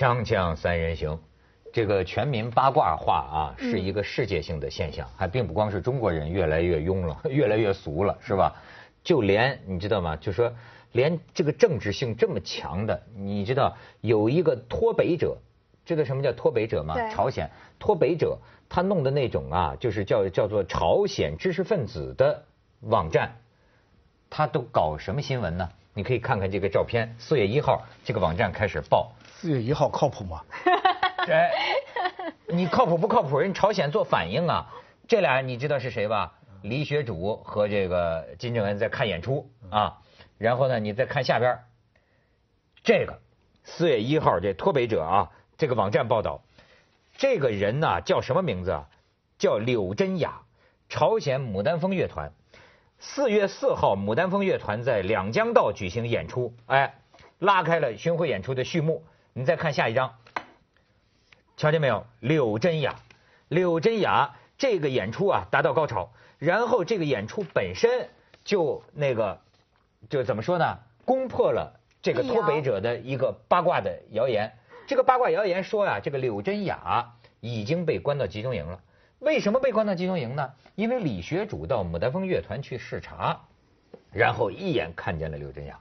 锵锵三人行，这个全民八卦化啊，是一个世界性的现象，还并不光是中国人越来越庸了，越来越俗了，是吧？就连你知道吗？就说连这个政治性这么强的，你知道有一个脱北者，知道什么叫脱北者吗？对朝鲜脱北者，他弄的那种啊，就是叫叫做朝鲜知识分子的网站，他都搞什么新闻呢？你可以看看这个照片，四月一号这个网站开始报。四月一号靠谱吗？哎，你靠谱不靠谱？人朝鲜做反应啊，这俩你知道是谁吧？李雪主和这个金正恩在看演出啊，然后呢，你再看下边这个四月一号这脱北者啊，这个网站报道，这个人呢叫什么名字啊？叫柳真雅，朝鲜牡丹峰乐团。四月四号，牡丹峰乐团在两江道举行演出，哎，拉开了巡回演出的序幕。你再看下一张，瞧见没有？柳真雅，柳真雅这个演出啊达到高潮，然后这个演出本身就那个就怎么说呢？攻破了这个脱北者的一个八卦的谣言。这个八卦谣言说啊，这个柳真雅已经被关到集中营了。为什么被关到集中营呢？因为李学主到牡丹峰乐团去视察，然后一眼看见了柳真雅，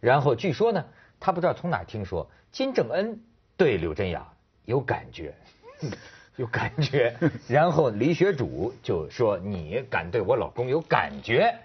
然后据说呢，他不知道从哪听说金正恩对柳真雅有感觉，有感觉，然后李学主就说你敢对我老公有感觉，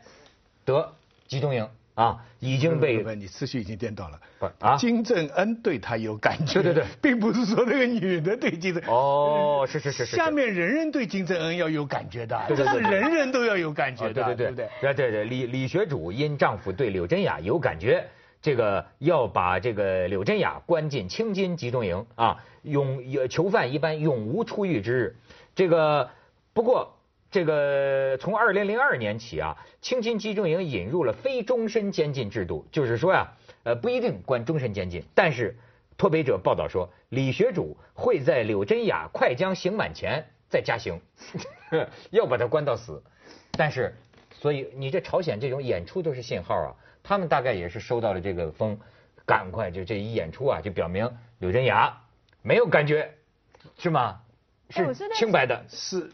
得集中营啊，已经被你次序已经颠倒了。不啊金正恩对他有感觉，对对对并不是说那个女的对金正。哦，是是是是，下面人人对金正恩要有感觉的，对对对这是人人都要有感觉哦，的，对对对不对？对对对，李李学主因丈夫对柳真雅有感觉，这个要把这个柳真雅关进青金集中营啊，永有囚犯一般永无出狱之日。这个不过这个从二零零二年起啊，青金集中营引入了非终身监禁制度，就是说呀、呃不一定关终身监禁，但是脱北者报道说，李学主会在柳真雅快将刑满前再加刑，要把他关到死。但是，所以你这朝鲜这种演出都是信号啊，他们大概也是收到了这个风，赶快就这一演出啊，就表明柳真雅没有感觉，是吗？是清白的。是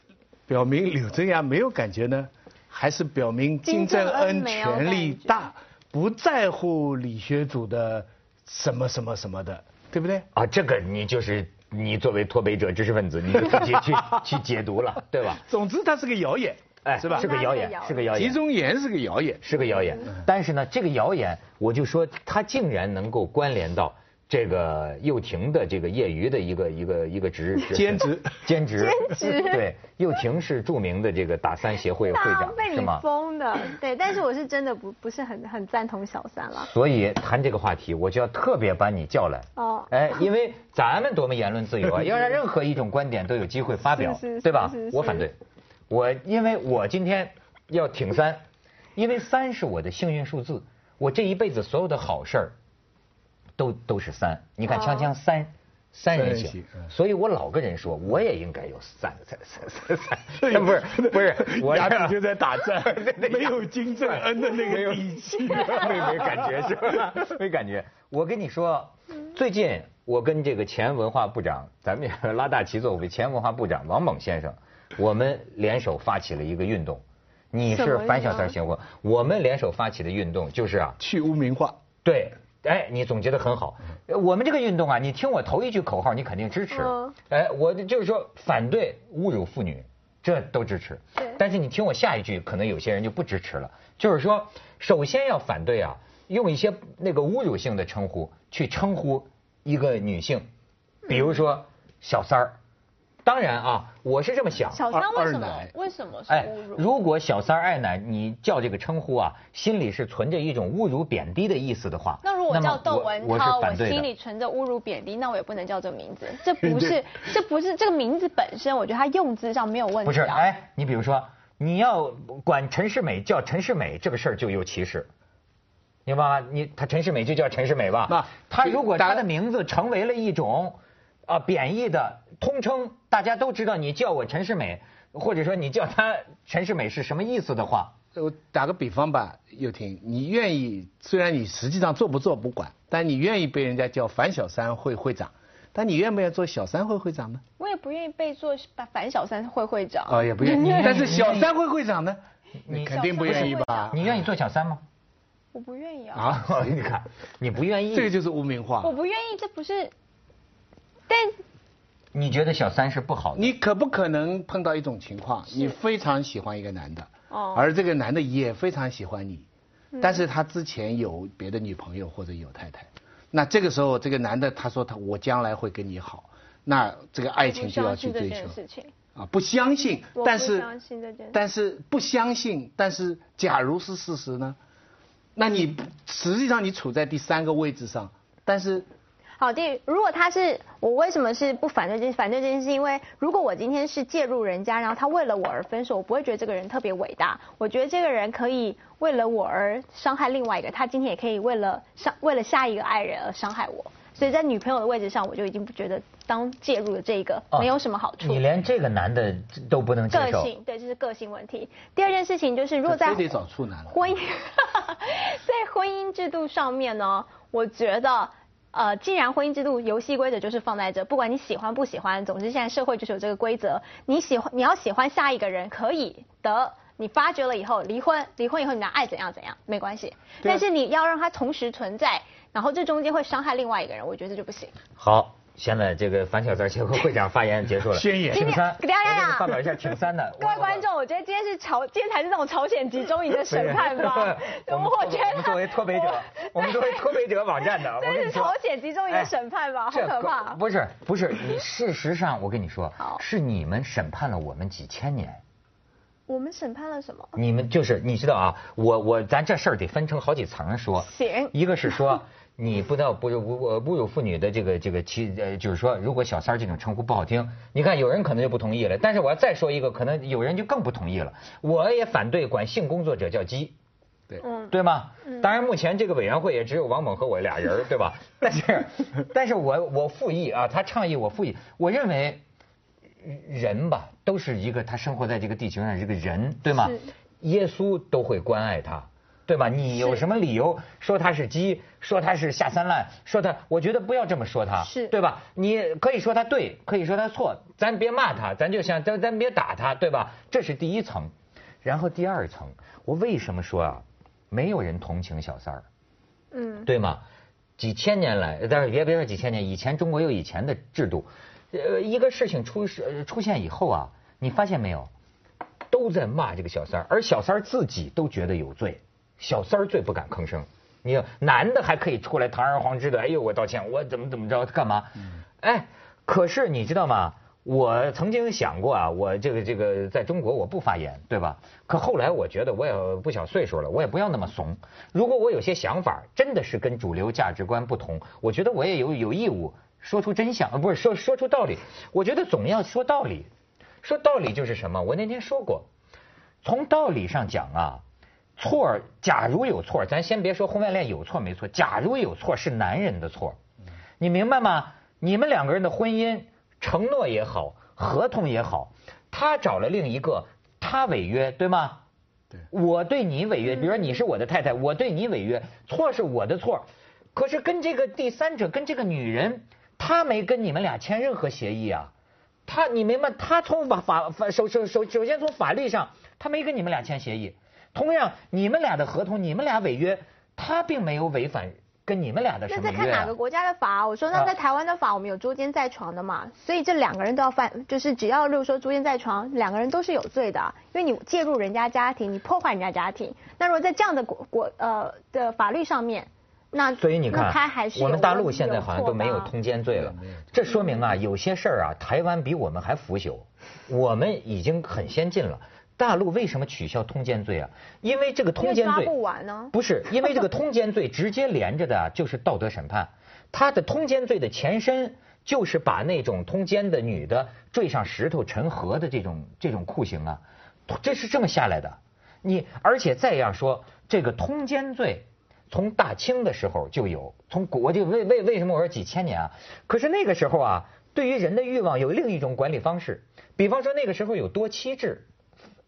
表明柳真亚没有感觉呢，还是表明金正恩权力大，不在乎李学主的什么什么什么的，对不对？啊，这个你就是你作为脱北者知识分子，你就自己去 去解读了，对吧？总之，它是个谣言，哎，是吧是？个谣言，是个谣言。集中言是个谣言，是个谣言。但是呢，这个谣言，我就说它竟然能够关联到这个幼婷的这个业余的一个一个一个职 兼职兼职兼职 对，幼婷是著名的这个打三协会会长，被你是吗？封的，对，但是我是真的不不是很很赞同小三了。所以谈这个话题，我就要特别把你叫来。哦哎，因为咱们多么言论自由啊，要让任何一种观点都有机会发表，是是对吧？我反对，我因为我今天要挺三，因为三是我的幸运数字，我这一辈子所有的好事儿都都是三。你看哦锵锵三。三人行所以我老跟人说，我也应该有三三三三三，不是不是，我牙底就在打战 没有金正恩的那个底气。没没感觉是吧？没感觉。我跟你说，最近我跟这个前文化部长，咱们也拉大旗作为前文化部长王猛先生，我们联手发起了一个运动。你是反小三行过，我们联手发起的运动就是啊，去污名化，对，哎，你总结的很好。呃我们这个运动啊，你听我头一句口号，你肯定支持嗯。哎，我就是说反对侮辱妇女，这都支持对。但是你听我下一句，可能有些人就不支持了。就是说，首先要反对啊，用一些那个侮辱性的称呼去称呼一个女性，比如说小三儿。当然啊，我是这么想。小三为什么？为什么是哎侮辱？，如果小三儿爱奶，你叫这个称呼啊，心里是存着一种侮辱贬低的意思的话，那如果我叫窦文涛，我心里存着侮辱贬低，那我也不能叫这个名字。这不是，这不是这个名字本身，我觉得它用字上没有问题、啊。不是，哎，你比如说，你要管陈世美叫陈世美这个事儿就有歧视，明白吗？你他陈世美就叫陈世美吧。那他如果大他的名字成为了一种啊贬义的通称，大家都知道你叫我陈世美，或者说你叫他陈世美是什么意思的话，我打个比方吧，又婷，你愿意，虽然你实际上做不做不管，但你愿意被人家叫反小三会会长，但你愿不愿意做小三会会长呢？我也不愿意被做反小三会会长。哦，也不愿意。但是小三会会长呢？你肯定不愿意吧？你愿意做小三吗？我不愿意啊。啊，你看，你不愿意，这个就是污名化。我不愿意，这不是。但你觉得小三是不好的？你可不可能碰到一种情况，你非常喜欢一个男的，哦，而这个男的也非常喜欢你，但是他之前有别的女朋友或者有太太，那这个时候这个男的他说他我将来会跟你好，那这个爱情就要去追求。啊，不相信，但是但是不相信，但是假如是事实呢？那你实际上你处在第三个位置上，但是。好，第如果他是我为什么是不反对这反对这件事？因为如果我今天是介入人家，然后他为了我而分手，我不会觉得这个人特别伟大。我觉得这个人可以为了我而伤害另外一个，他今天也可以为了伤为了下一个爱人而伤害我。所以在女朋友的位置上，我就已经不觉得当介入的这个没有什么好处。你连这个男的都不能接受？个性对，这是个性问题。第二件事情就是，如果在得找处男婚姻 在婚姻制度上面呢，我觉得。呃，既然婚姻制度游戏规则就是放在这，不管你喜欢不喜欢，总之现在社会就是有这个规则。你喜欢，你要喜欢下一个人可以得，你发觉了以后离婚，离婚以后你俩爱怎样怎样没关系，但是你要让他同时存在，然后这中间会伤害另外一个人，我觉得就不行。好。现在这个樊小三协会会长发言结束了，宣言挺三，给大家发表一下挺三的。各位观众，我觉得今天是朝，今天才是那种朝鲜集中营的审判吧？我们我们作为脱北者，我们作为脱北者网站的，这是朝鲜集中营的审判吧？好可怕！不是不是，你事实上我跟你说，是你们审判了我们几千年。我们审判了什么？你们就是你知道啊，我我咱这事儿得分成好几层说。行。一个是说。你不知道不侮侮辱妇女的这个这个其呃，就是说，如果小三儿这种称呼不好听，你看有人可能就不同意了。但是我要再说一个，可能有人就更不同意了。我也反对管性工作者叫鸡，对，对吗？当然，目前这个委员会也只有王猛和我俩人，对吧？但是，但是我我复议啊，他倡议我复议，我认为人吧，都是一个他生活在这个地球上这个人，对吗？耶稣都会关爱他。对吧？你有什么理由说他是鸡，说他是下三滥，说他？我觉得不要这么说他，是对吧？你可以说他对，可以说他错，咱别骂他，咱就想咱咱别打他，对吧？这是第一层，然后第二层，我为什么说啊？没有人同情小三儿，嗯，对吗？几千年来，但是别别说几千年，以前中国有以前的制度，呃，一个事情出出现以后啊，你发现没有，都在骂这个小三儿，而小三儿自己都觉得有罪。小三儿最不敢吭声，你男的还可以出来堂而皇之的，哎呦我道歉，我怎么怎么着，干嘛？哎，可是你知道吗？我曾经想过啊，我这个这个在中国我不发言，对吧？可后来我觉得我也不小岁数了，我也不要那么怂。如果我有些想法真的是跟主流价值观不同，我觉得我也有有义务说出真相，不是说说出道理。我觉得总要说道理，说道理就是什么？我那天说过，从道理上讲啊。错，假如有错，咱先别说婚外恋有错没错。假如有错，是男人的错，你明白吗？你们两个人的婚姻承诺也好，合同也好，他找了另一个，他违约，对吗？对。我对你违约，比如说你是我的太太，我对你违约，错是我的错，可是跟这个第三者，跟这个女人，他没跟你们俩签任何协议啊，他你明白？他从法法法首首首首先从法律上，他没跟你们俩签协议。同样，你们俩的合同，你们俩违约，他并没有违反跟你们俩的什么约。那在看哪个国家的法？我说，那在台湾的法，我们有捉奸在床的嘛？所以这两个人都要犯，就是只要，例如说捉奸在床，两个人都是有罪的，因为你介入人家家庭，你破坏人家家庭。那如果在这样的国国呃的法律上面，那所以你看，他还是我们大陆现在好像都没有通奸罪了。这说明啊，有些事儿啊，台湾比我们还腐朽，我们已经很先进了。大陆为什么取消通奸罪啊？因为这个通奸罪不完呢？不是，因为这个通奸罪直接连着的就是道德审判。他的通奸罪的前身就是把那种通奸的女的坠上石头沉河的这种这种酷刑啊，这是这么下来的。你而且再要说这个通奸罪，从大清的时候就有，从国就为为为什么我说几千年啊？可是那个时候啊，对于人的欲望有另一种管理方式，比方说那个时候有多妻制。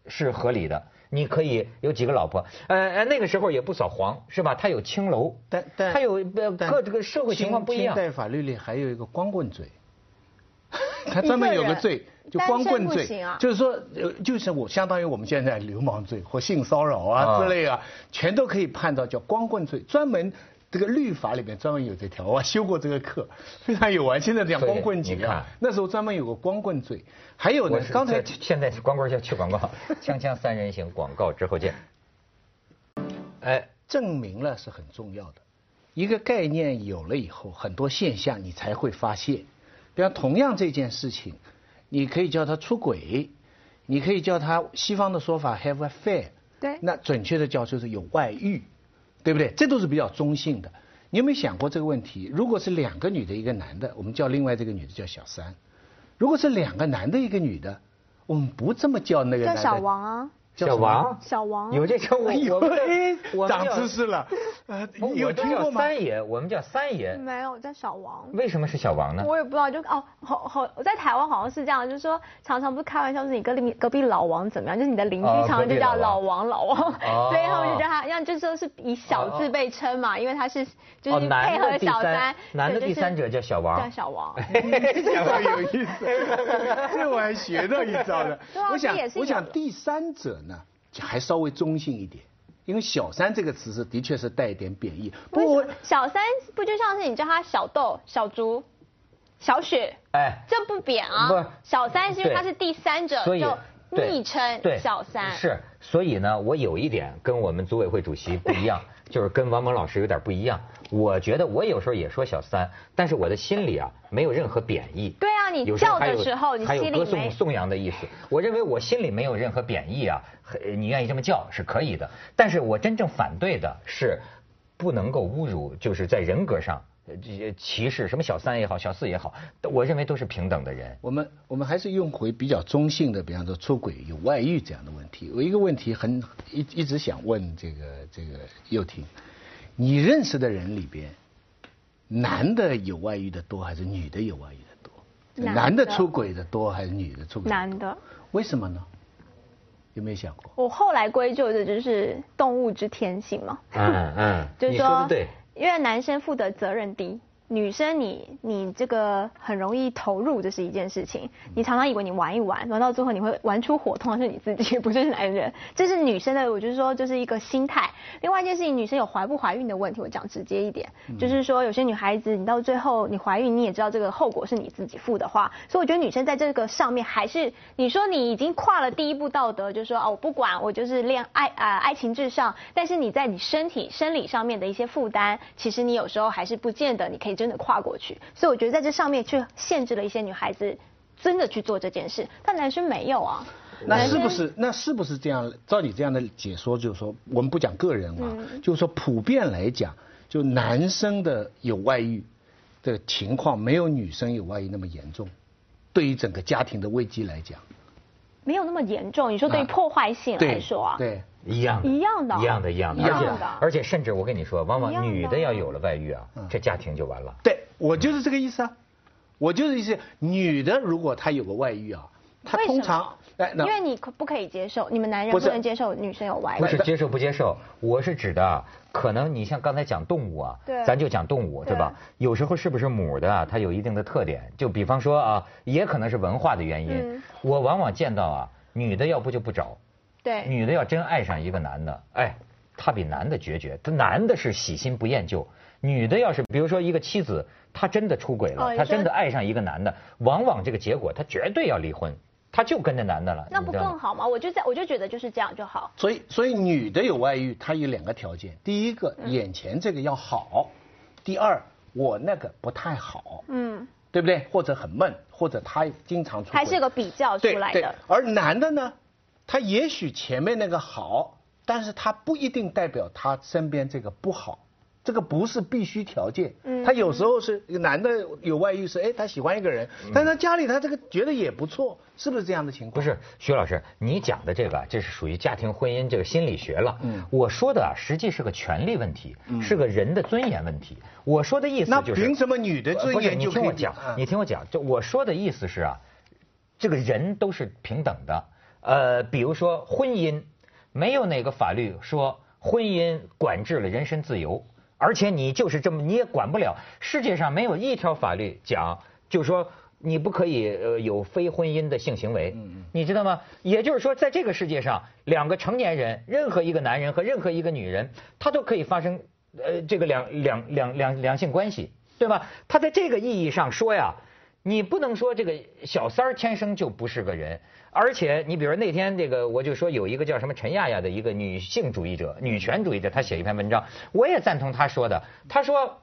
是合理的。你可以有几个老婆？呃，那个时候也不扫黄，是吧？他有青楼，但但他有呃各这个社会情况不一样。清代法律里还有一个光棍罪，他专门有个罪，就光棍罪，就是说，呃，就是我相当于我们现在流氓罪或性骚扰啊之类啊，全都可以判到叫光棍罪，专门。这个律法里面专门有这条，我修过这个课，非常有玩。现在讲光棍节啊，那时候专门有个光棍罪。还有呢，刚才现在是光棍要去广告，锵锵三人行广告之后见。哎，证明了是很重要的。一个概念有了以后，很多现象你才会发现。比方同样这件事情，你可以叫他出轨，你可以叫他西方的说法 have affair，对，那准确的叫就是有外遇。对不对？这都是比较中性的。你有没有想过这个问题？如果是两个女的，一个男的，我们叫另外这个女的叫小三；如果是两个男的，一个女的，我们不这么叫那个男的。叫小王啊。小王，小王有这称呼，我长知识了。呃，有听过吗？三爷，我们叫三爷。没有，叫小王。为什么是小王呢？我也不知道，就哦，好好，我在台湾好像是这样，就是说常常不是开玩笑，是你隔壁隔壁老王怎么样？就是你的邻居常常就叫老王老王，所以他们就叫他，让就是说是以小字被称嘛，因为他是就是配合小三，男的第三者叫小王，叫小王。小王有意思，这我还学到一招了。我想，我想第三者。呢，还稍微中性一点，因为“小三”这个词是的确是带一点贬义。不，小三不就像是你叫他小豆、小竹、小雪？哎，这不贬啊。不，小三是因为他是第三者，就昵称小三。是，所以呢，我有一点跟我们组委会主席不一样。就是跟王蒙老师有点不一样，我觉得我有时候也说小三，但是我的心里啊没有任何贬义。对啊，你叫的时候，你还有歌颂颂扬的意思。我认为我心里没有任何贬义啊，你愿意这么叫是可以的。但是我真正反对的是，不能够侮辱，就是在人格上这些歧视，什么小三也好，小四也好，我认为都是平等的人。我们我们还是用回比较中性的，比方说出轨、有外遇这样的问题。我一个问题很一一直想问这个这个幼婷，你认识的人里边，男的有外遇的多还是女的有外遇的多？男的出轨的多还是女的出轨？男的。为什么呢？有没有想过？我后来归咎的就是动物之天性嘛。嗯嗯，就是说对。因为男生负的责任低。女生，你你这个很容易投入，这是一件事情。你常常以为你玩一玩，玩到最后你会玩出火，通常是你自己，不是男人。这是女生的，我就是说，就是一个心态。另外一件事情，女生有怀不怀孕的问题，我讲直接一点，就是说有些女孩子，你到最后你怀孕，你也知道这个后果是你自己负的话，所以我觉得女生在这个上面还是，你说你已经跨了第一步道德，就是说哦，我不管，我就是恋爱啊，爱情至上。但是你在你身体生理上面的一些负担，其实你有时候还是不见得你可以真的跨过去，所以我觉得在这上面去限制了一些女孩子真的去做这件事，但男生没有啊。那是不是那是不是这样？照你这样的解说，就是说我们不讲个人啊，就是说普遍来讲，就男生的有外遇的情况没有女生有外遇那么严重。对于整个家庭的危机来讲，没有那么严重。你说对于破坏性来说啊，对。一样的一样的，一样的，一样的，而且而且甚至我跟你说，往往女的要有了外遇啊，这家庭就完了。对，我就是这个意思啊，我就是意思，女的如果她有个外遇啊，她通常因为你可不可以接受？你们男人不能接受女生有外遇？不是接受不接受，我是指的，可能你像刚才讲动物啊，咱就讲动物对吧？有时候是不是母的啊？它有一定的特点，就比方说啊，也可能是文化的原因。我往往见到啊，女的要不就不找。对，女的要真爱上一个男的，哎，她比男的决绝。她男的是喜新不厌旧，女的要是比如说一个妻子，她真的出轨了，她真的爱上一个男的，往往这个结果她绝对要离婚，她就跟着男的了。那不更好吗？我就在我就觉得就是这样就好。所以所以女的有外遇，她有两个条件：第一个，眼前这个要好；第二，我那个不太好。嗯，对不对？或者很闷，或者他经常出轨。还是个比较出来的。而男的呢？他也许前面那个好，但是他不一定代表他身边这个不好，这个不是必须条件。嗯，他有时候是一个男的有外遇是，哎，他喜欢一个人，但他家里他这个觉得也不错，是不是这样的情况？不是，徐老师，你讲的这个这是属于家庭婚姻这个心理学了。嗯，我说的啊，实际是个权利问题，是个人的尊严问题。我说的意思就是，凭什么女的尊严就？你听我讲，你听我讲，就我说的意思是啊，这个人都是平等的。呃，比如说婚姻，没有哪个法律说婚姻管制了人身自由，而且你就是这么你也管不了。世界上没有一条法律讲，就说你不可以呃有非婚姻的性行为，你知道吗？也就是说，在这个世界上，两个成年人，任何一个男人和任何一个女人，他都可以发生呃这个两两两两两性关系，对吧？他在这个意义上说呀。你不能说这个小三儿天生就不是个人，而且你比如那天这个，我就说有一个叫什么陈亚亚的一个女性主义者、女权主义者，她写一篇文章，我也赞同她说的。她说，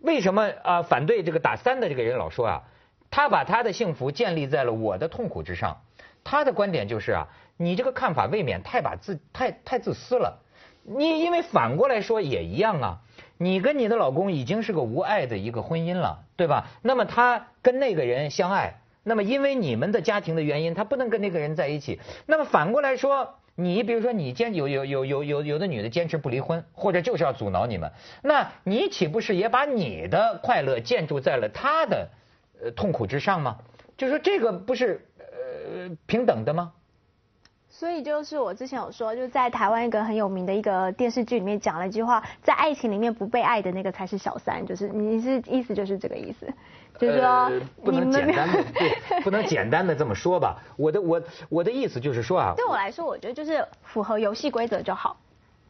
为什么啊反对这个打三的这个人老说啊，他把他的幸福建立在了我的痛苦之上。他的观点就是啊，你这个看法未免太把自太太自私了。你因为反过来说也一样啊。你跟你的老公已经是个无爱的一个婚姻了，对吧？那么他跟那个人相爱，那么因为你们的家庭的原因，他不能跟那个人在一起。那么反过来说，你比如说你坚有有有有有有的女的坚持不离婚，或者就是要阻挠你们，那你岂不是也把你的快乐建筑在了他的呃痛苦之上吗？就说这个不是呃平等的吗？所以就是我之前有说，就在台湾一个很有名的一个电视剧里面讲了一句话，在爱情里面不被爱的那个才是小三，就是你是意思就是这个意思，就是说不能简单的对，不能简单的这么说吧。我的我我的意思就是说啊，对我来说，我觉得就是符合游戏规则就好。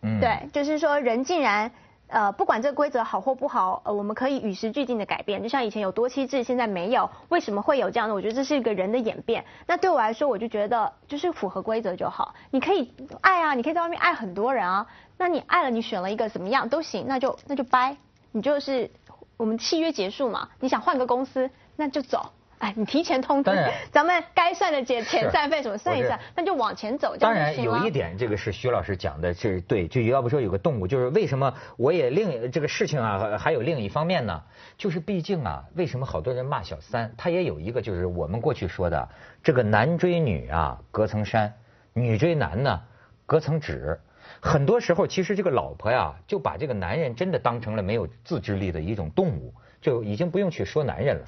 嗯，对，就是说人竟然。呃，不管这个规则好或不好，呃，我们可以与时俱进的改变。就像以前有多妻制，现在没有，为什么会有这样的？我觉得这是一个人的演变。那对我来说，我就觉得就是符合规则就好。你可以爱啊，你可以在外面爱很多人啊。那你爱了，你选了一个怎么样都行，那就那就掰，你就是我们契约结束嘛。你想换个公司，那就走。哎，你提前通知，咱们该算的减遣散费什么算一算，那就往前走。当然有一点，这个是徐老师讲的是对，就要不说有个动物，就是为什么我也另这个事情啊，还有另一方面呢？就是毕竟啊，为什么好多人骂小三？他也有一个就是我们过去说的这个男追女啊隔层山，女追男呢隔层纸。很多时候其实这个老婆呀就把这个男人真的当成了没有自制力的一种动物，就已经不用去说男人了。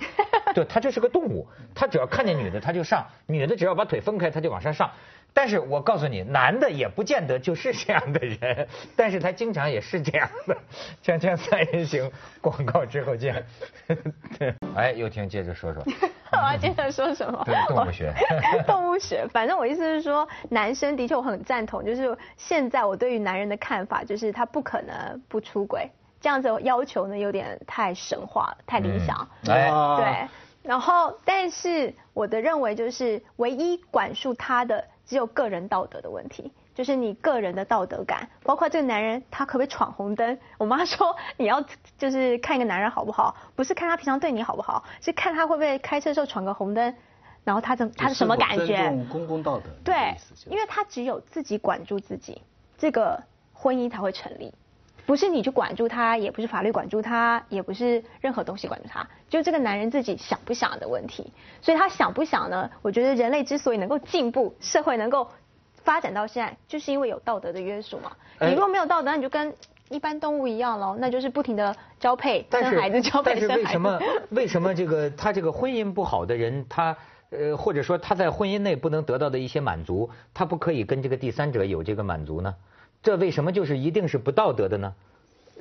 就他就是个动物，他只要看见女的他就上，女的只要把腿分开他就往上上。但是我告诉你，男的也不见得就是这样的人，但是他经常也是这样的。锵锵三人行，广告之后见。哎，又听接着说说。我要接着说什么？对，动物学。动物学，反正我意思是说，男生的确我很赞同，就是现在我对于男人的看法，就是他不可能不出轨。这样子要求呢，有点太神话了，太理想。对，然后，但是我的认为就是，唯一管束他的只有个人道德的问题，就是你个人的道德感，包括这个男人他可不可以闯红灯。我妈说，你要就是看一个男人好不好，不是看他平常对你好不好，是看他会不会开车时候闯个红灯，然后他怎他是什么感觉？公共道德。对，因为他只有自己管住自己，这个婚姻才会成立。不是你去管住他，也不是法律管住他，也不是任何东西管住他，就这个男人自己想不想的问题。所以他想不想呢？我觉得人类之所以能够进步，社会能够发展到现在，就是因为有道德的约束嘛。你如果没有道德，你就跟一般动物一样喽，那就是不停的交配、生孩子、交配、生孩子。但是为什么 为什么这个他这个婚姻不好的人，他呃或者说他在婚姻内不能得到的一些满足，他不可以跟这个第三者有这个满足呢？这为什么就是一定是不道德的呢？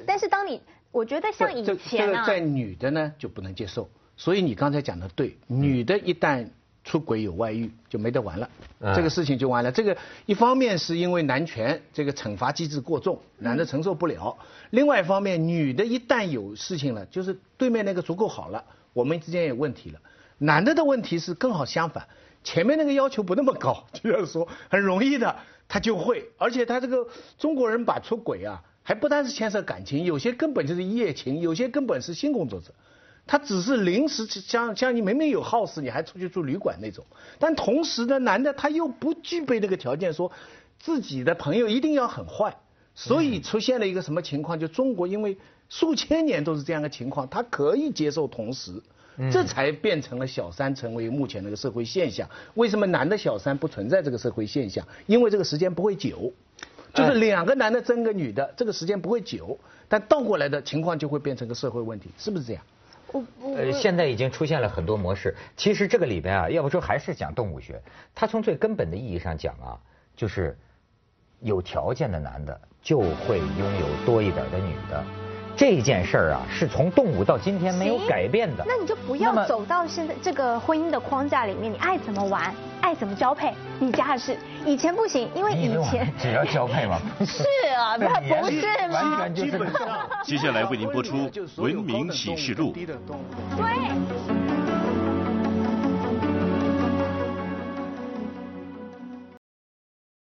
但是当你，我觉得像以前这个在女的呢就不能接受，所以你刚才讲的对，女的一旦出轨有外遇就没得玩了，这个事情就完了。这个一方面是因为男权这个惩罚机制过重，男的承受不了；另外一方面，女的一旦有事情了，就是对面那个足够好了，我们之间有问题了。男的的问题是更好相反，前面那个要求不那么高，就是说很容易的。他就会，而且他这个中国人把出轨啊，还不单是牵涉感情，有些根本就是一夜情，有些根本是性工作者，他只是临时像像你明明有 house，你还出去住旅馆那种，但同时呢，男的他又不具备那个条件，说自己的朋友一定要很坏，所以出现了一个什么情况？就中国因为数千年都是这样的情况，他可以接受同时。这才变成了小三，成为目前那个社会现象。为什么男的小三不存在这个社会现象？因为这个时间不会久，就是两个男的争个女的，这个时间不会久。但倒过来的情况就会变成个社会问题，是不是这样？呃，现在已经出现了很多模式。其实这个里边啊，要不说还是讲动物学，它从最根本的意义上讲啊，就是有条件的男的就会拥有多一点的女的。这件事儿啊，是从动物到今天没有改变的。那你就不要走到现在这个婚姻的框架里面，你爱怎么玩，爱怎么交配，你家的事。以前不行，因为以前只要交配嘛。是啊，那不是吗？基本上。接下来为您播出《文明启示录》。对。